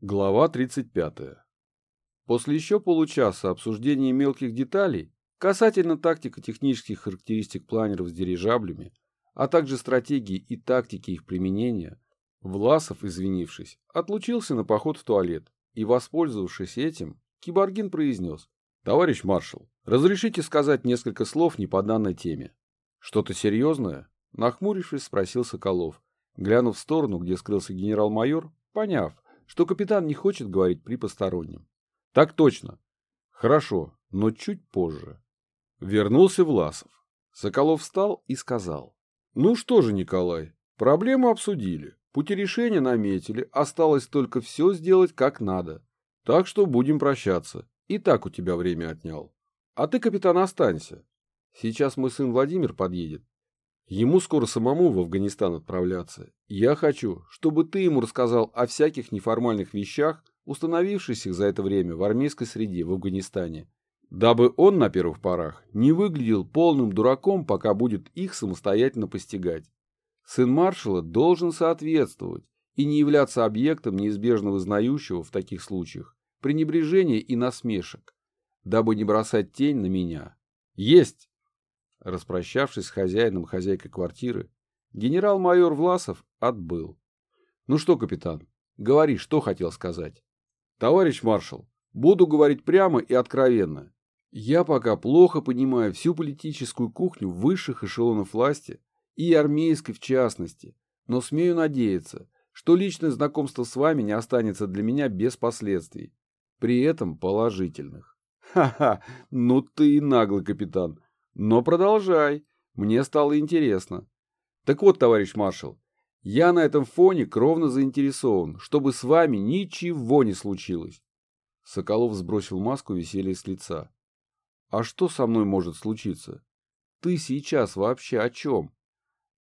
Глава 35. После еще получаса обсуждения мелких деталей касательно тактико-технических характеристик планеров с дирижаблями, а также стратегии и тактики их применения, Власов, извинившись, отлучился на поход в туалет и, воспользовавшись этим, Киборгин произнес «Товарищ маршал, разрешите сказать несколько слов не по данной теме?» «Что-то серьезное?» Нахмурившись, спросил Соколов, глянув в сторону, где скрылся генерал-майор, поняв, что капитан не хочет говорить при постороннем. Так точно. Хорошо, но чуть позже. Вернулся Власов. Соколов встал и сказал. Ну что же, Николай, проблему обсудили, пути решения наметили, осталось только все сделать как надо. Так что будем прощаться. И так у тебя время отнял. А ты, капитан, останься. Сейчас мой сын Владимир подъедет. Ему скоро самому в Афганистан отправляться. Я хочу, чтобы ты ему рассказал о всяких неформальных вещах, установившихся за это время в армейской среде в Афганистане, дабы он на первых порах не выглядел полным дураком, пока будет их самостоятельно постигать. Сын маршала должен соответствовать и не являться объектом неизбежно вызнающего в таких случаях пренебрежения и насмешек, дабы не бросать тень на меня. Есть! Распрощавшись с хозяином хозяйкой квартиры, генерал-майор Власов отбыл. «Ну что, капитан, говори, что хотел сказать?» «Товарищ маршал, буду говорить прямо и откровенно. Я пока плохо понимаю всю политическую кухню высших эшелонов власти и армейской в частности, но смею надеяться, что личное знакомство с вами не останется для меня без последствий, при этом положительных. Ха-ха, ну ты и наглый капитан. Но продолжай. Мне стало интересно. Так вот, товарищ маршал, я на этом фоне кровно заинтересован, чтобы с вами ничего не случилось. Соколов сбросил маску веселья с лица. А что со мной может случиться? Ты сейчас вообще о чем?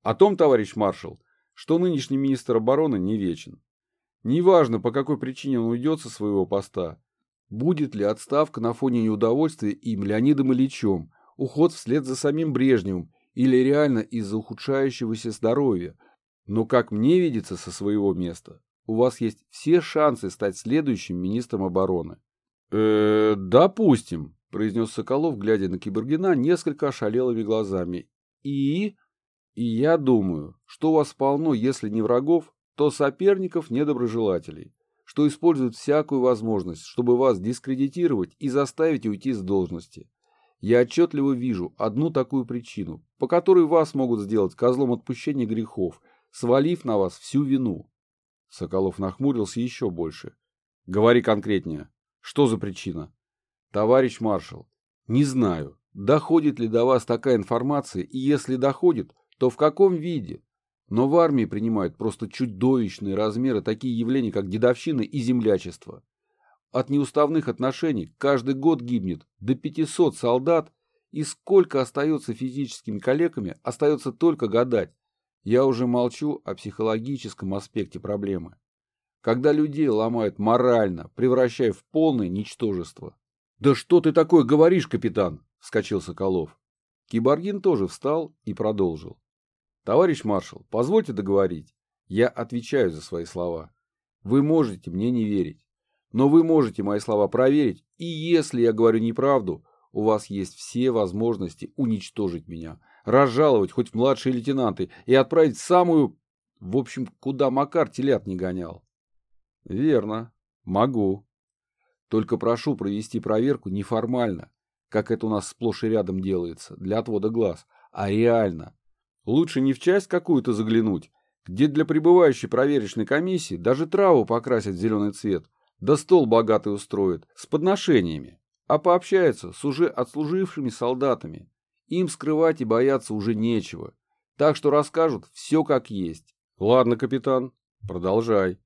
О том, товарищ маршал, что нынешний министр обороны не вечен. Неважно, по какой причине он уйдет со своего поста, будет ли отставка на фоне неудовольствия им Леонидом Ильичем, уход вслед за самим Брежневым или реально из-за ухудшающегося здоровья. Но, как мне видится со своего места, у вас есть все шансы стать следующим министром обороны. э допустим, произнес Соколов, глядя на Кибергина несколько ошалелыми глазами. И... И я думаю, что у вас полно, если не врагов, то соперников недоброжелателей, что используют всякую возможность, чтобы вас дискредитировать и заставить уйти с должности. Я отчетливо вижу одну такую причину, по которой вас могут сделать козлом отпущения грехов, свалив на вас всю вину. Соколов нахмурился еще больше. Говори конкретнее. Что за причина? Товарищ маршал, не знаю, доходит ли до вас такая информация, и если доходит, то в каком виде? Но в армии принимают просто чудовищные размеры такие явления, как дедовщина и землячество. От неуставных отношений каждый год гибнет до 500 солдат, и сколько остается физическими калеками, остается только гадать. Я уже молчу о психологическом аспекте проблемы. Когда людей ломают морально, превращая в полное ничтожество. «Да что ты такое говоришь, капитан?» – вскочил Соколов. Киборгин тоже встал и продолжил. «Товарищ маршал, позвольте договорить. Я отвечаю за свои слова. Вы можете мне не верить. Но вы можете мои слова проверить, и если я говорю неправду, у вас есть все возможности уничтожить меня, разжаловать хоть в младшие лейтенанты и отправить самую... В общем, куда Макар телят не гонял. Верно. Могу. Только прошу провести проверку неформально, как это у нас сплошь и рядом делается, для отвода глаз, а реально. Лучше не в часть какую-то заглянуть, где для пребывающей проверочной комиссии даже траву покрасят в зеленый цвет, да стол богатый устроит, с подношениями, а пообщается с уже отслужившими солдатами. Им скрывать и бояться уже нечего, так что расскажут все как есть. Ладно, капитан, продолжай.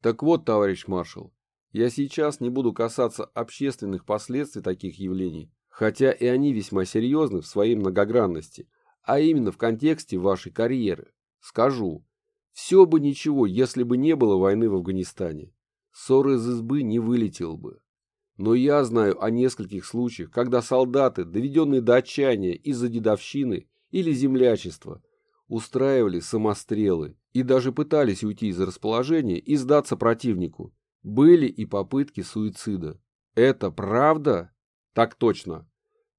Так вот, товарищ маршал, я сейчас не буду касаться общественных последствий таких явлений, хотя и они весьма серьезны в своей многогранности, а именно в контексте вашей карьеры. Скажу, все бы ничего, если бы не было войны в Афганистане ссор из избы не вылетел бы. Но я знаю о нескольких случаях, когда солдаты, доведенные до отчаяния из-за дедовщины или землячества, устраивали самострелы и даже пытались уйти из расположения и сдаться противнику, Были и попытки суицида. Это правда? Так точно.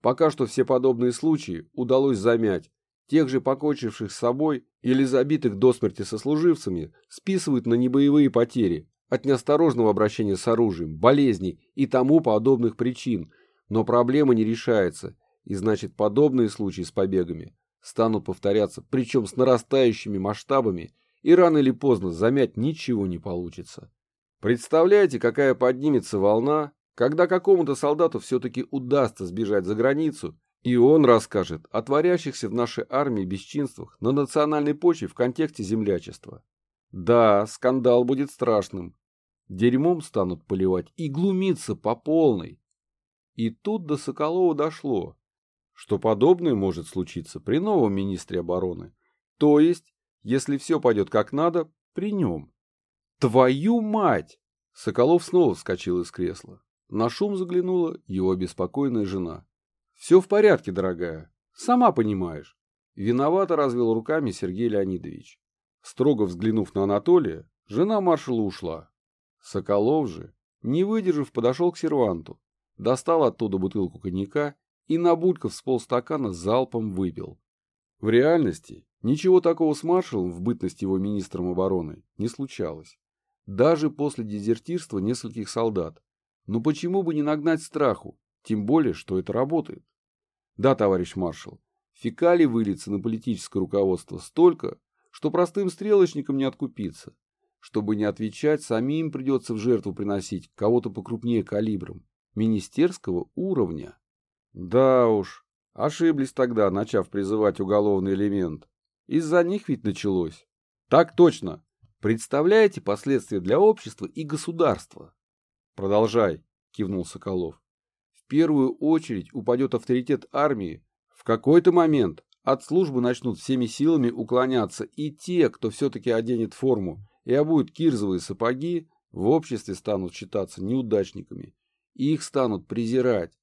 Пока что все подобные случаи удалось замять. Тех же покончивших с собой или забитых до смерти сослуживцами списывают на небоевые потери от неосторожного обращения с оружием, болезней и тому подобных причин, но проблема не решается, и значит подобные случаи с побегами станут повторяться, причем с нарастающими масштабами, и рано или поздно замять ничего не получится. Представляете, какая поднимется волна, когда какому-то солдату все-таки удастся сбежать за границу, и он расскажет о творящихся в нашей армии бесчинствах на национальной почве в контексте землячества. Да, скандал будет страшным. Дерьмом станут поливать и глумиться по полной. И тут до Соколова дошло что подобное может случиться при новом министре обороны. То есть, если все пойдет как надо, при нем. Твою мать! Соколов снова вскочил из кресла. На шум заглянула его обеспокоенная жена. Все в порядке, дорогая. Сама понимаешь. Виновато развел руками Сергей Леонидович. Строго взглянув на Анатолия, жена маршала ушла. Соколов же, не выдержав, подошел к серванту, достал оттуда бутылку коньяка и, набулькав с полстакана, залпом выпил. В реальности ничего такого с маршалом в бытность его министром обороны не случалось. Даже после дезертирства нескольких солдат. Но почему бы не нагнать страху, тем более, что это работает? Да, товарищ маршал, фекалий выльется на политическое руководство столько, что простым стрелочникам не откупиться. Чтобы не отвечать, самим придется в жертву приносить кого-то покрупнее калибром, министерского уровня. Да уж, ошиблись тогда, начав призывать уголовный элемент. Из-за них ведь началось. Так точно. Представляете последствия для общества и государства? Продолжай, кивнул Соколов. В первую очередь упадет авторитет армии. В какой-то момент от службы начнут всеми силами уклоняться и те, кто все-таки оденет форму и обует кирзовые сапоги, в обществе станут считаться неудачниками. И их станут презирать.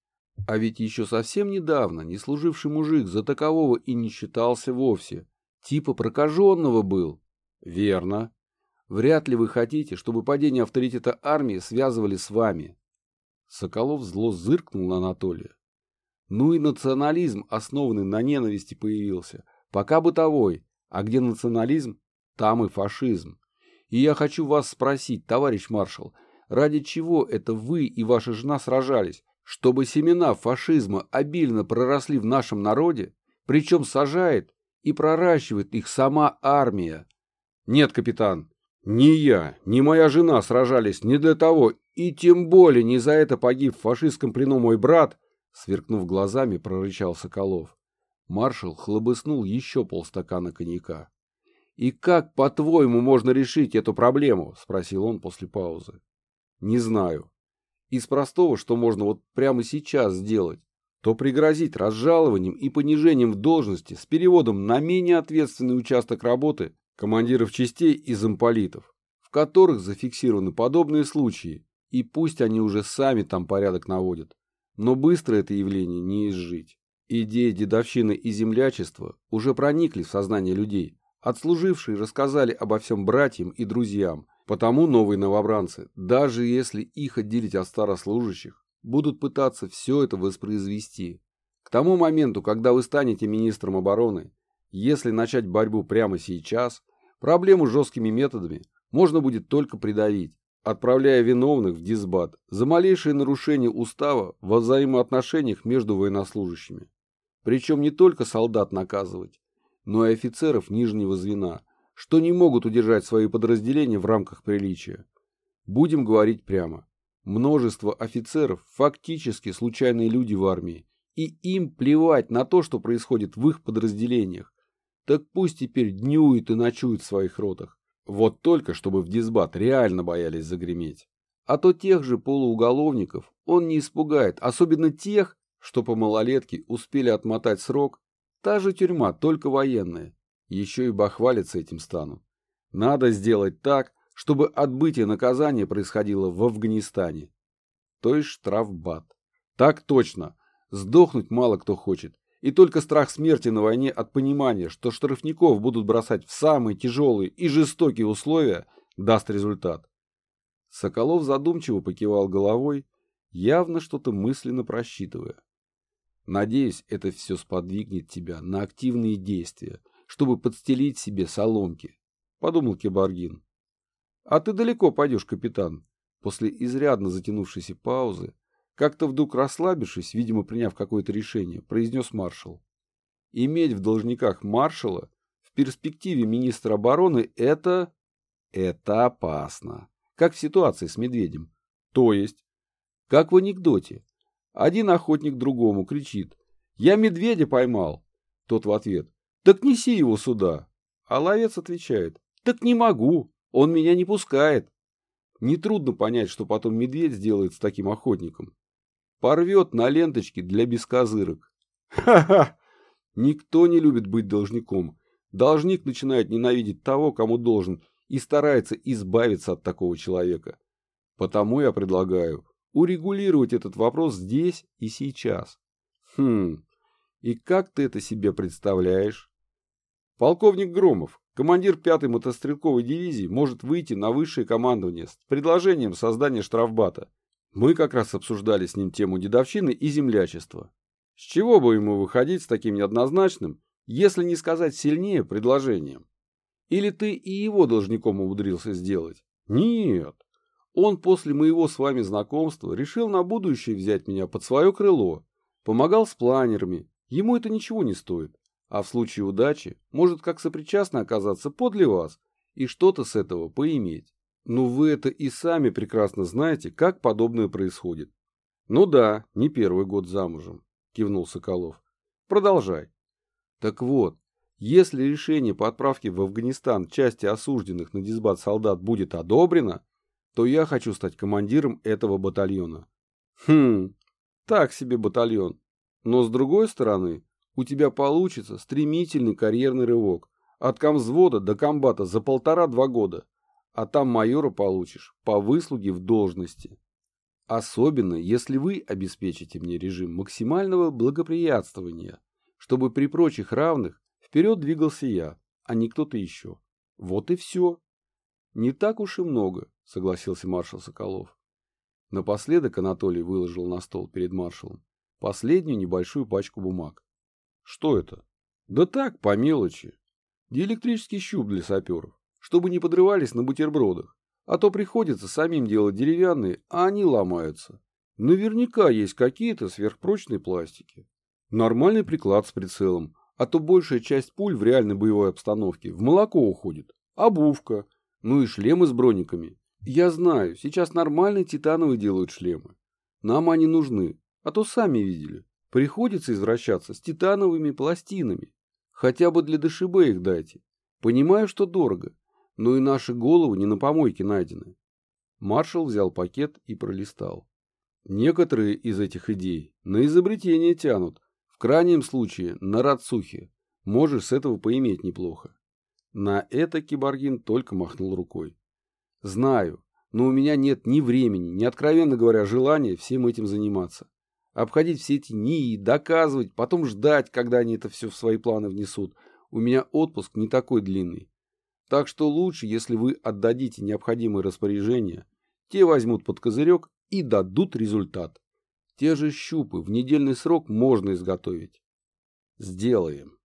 А ведь еще совсем недавно не служивший мужик за такового и не считался вовсе. Типа прокаженного был. Верно. Вряд ли вы хотите, чтобы падение авторитета армии связывали с вами. Соколов зло зыркнул на Анатолия. Ну и национализм, основанный на ненависти, появился. Пока бытовой. А где национализм, там и фашизм. И я хочу вас спросить, товарищ маршал, ради чего это вы и ваша жена сражались? чтобы семена фашизма обильно проросли в нашем народе, причем сажает и проращивает их сама армия. Нет, капитан, ни я, ни моя жена сражались не для того, и тем более не за это погиб в фашистском плену мой брат, сверкнув глазами, прорычал Соколов. Маршал хлобыснул еще полстакана коньяка. «И как, по-твоему, можно решить эту проблему?» – спросил он после паузы. «Не знаю. Из простого, что можно вот прямо сейчас сделать, то пригрозить разжалованием и понижением в должности с переводом на менее ответственный участок работы командиров частей и замполитов, в которых зафиксированы подобные случаи, и пусть они уже сами там порядок наводят. Но быстро это явление не изжить. Идеи дедовщины и землячества уже проникли в сознание людей. Отслужившие рассказали обо всем братьям и друзьям, Потому новые новобранцы, даже если их отделить от старослужащих, будут пытаться все это воспроизвести. К тому моменту, когда вы станете министром обороны, если начать борьбу прямо сейчас, проблему жесткими методами можно будет только придавить, отправляя виновных в дисбат за малейшее нарушение устава во взаимоотношениях между военнослужащими. Причем не только солдат наказывать, но и офицеров нижнего звена – что не могут удержать свои подразделения в рамках приличия. Будем говорить прямо. Множество офицеров фактически случайные люди в армии, и им плевать на то, что происходит в их подразделениях. Так пусть теперь днюют и ночуют в своих ротах. Вот только, чтобы в дисбат реально боялись загреметь. А то тех же полууголовников он не испугает, особенно тех, что по малолетке успели отмотать срок. Та же тюрьма, только военная еще и бахвалиться этим станут. Надо сделать так, чтобы отбытие наказания происходило в Афганистане. То есть штрафбат. Так точно. Сдохнуть мало кто хочет. И только страх смерти на войне от понимания, что штрафников будут бросать в самые тяжелые и жестокие условия, даст результат. Соколов задумчиво покивал головой, явно что-то мысленно просчитывая. Надеюсь, это все сподвигнет тебя на активные действия, чтобы подстелить себе соломки, — подумал Кебаргин. — А ты далеко пойдешь, капитан? После изрядно затянувшейся паузы, как-то вдруг расслабившись, видимо, приняв какое-то решение, произнес маршал. Иметь в должниках маршала в перспективе министра обороны — это... это опасно. Как в ситуации с медведем. То есть, как в анекдоте. Один охотник другому кричит «Я медведя поймал!» Тот в ответ «Так неси его сюда!» А ловец отвечает «Так не могу, он меня не пускает!» Нетрудно понять, что потом медведь сделает с таким охотником. Порвет на ленточке для бескозырок. Ха-ха! Никто не любит быть должником. Должник начинает ненавидеть того, кому должен, и старается избавиться от такого человека. Потому я предлагаю урегулировать этот вопрос здесь и сейчас. Хм, и как ты это себе представляешь? Полковник Громов, командир 5-й мотострелковой дивизии, может выйти на высшее командование с предложением создания штрафбата. Мы как раз обсуждали с ним тему дедовщины и землячества. С чего бы ему выходить с таким неоднозначным, если не сказать сильнее предложением? Или ты и его должником умудрился сделать? Нет. Он после моего с вами знакомства решил на будущее взять меня под свое крыло. Помогал с планерами. Ему это ничего не стоит. А в случае удачи может как сопричастно оказаться подле вас и что-то с этого поиметь. Но вы это и сами прекрасно знаете, как подобное происходит. Ну да, не первый год замужем, кивнул Соколов. Продолжай. Так вот, если решение по отправке в Афганистан части осужденных на дисбат солдат будет одобрено, то я хочу стать командиром этого батальона. Хм, так себе батальон. Но с другой стороны, у тебя получится стремительный карьерный рывок. От комвзвода до комбата за полтора-два года. А там майора получишь по выслуге в должности. Особенно, если вы обеспечите мне режим максимального благоприятствования, чтобы при прочих равных вперед двигался я, а не кто-то еще. Вот и все. Не так уж и много, согласился маршал Соколов. Напоследок Анатолий выложил на стол перед маршалом последнюю небольшую пачку бумаг. Что это? Да так, по мелочи. Диэлектрический щуп для саперов, чтобы не подрывались на бутербродах. А то приходится самим делать деревянные, а они ломаются. Наверняка есть какие-то сверхпрочные пластики. Нормальный приклад с прицелом, а то большая часть пуль в реальной боевой обстановке в молоко уходит. Обувка, ну и шлемы с брониками. Я знаю, сейчас нормальные титановые делают шлемы. Нам они нужны, а то сами видели. Приходится извращаться с титановыми пластинами. Хотя бы для ДШБ их дайте. Понимаю, что дорого, но и наши головы не на помойке найдены. Маршал взял пакет и пролистал. Некоторые из этих идей на изобретение тянут, в крайнем случае на рацухе. Можешь с этого поиметь неплохо. На это Киборгин только махнул рукой. Знаю, но у меня нет ни времени, ни, откровенно говоря, желания всем этим заниматься. Обходить все эти НИИ, доказывать, потом ждать, когда они это все в свои планы внесут. У меня отпуск не такой длинный. Так что лучше, если вы отдадите необходимые распоряжения, те возьмут под козырек и дадут результат. Те же щупы в недельный срок можно изготовить. Сделаем.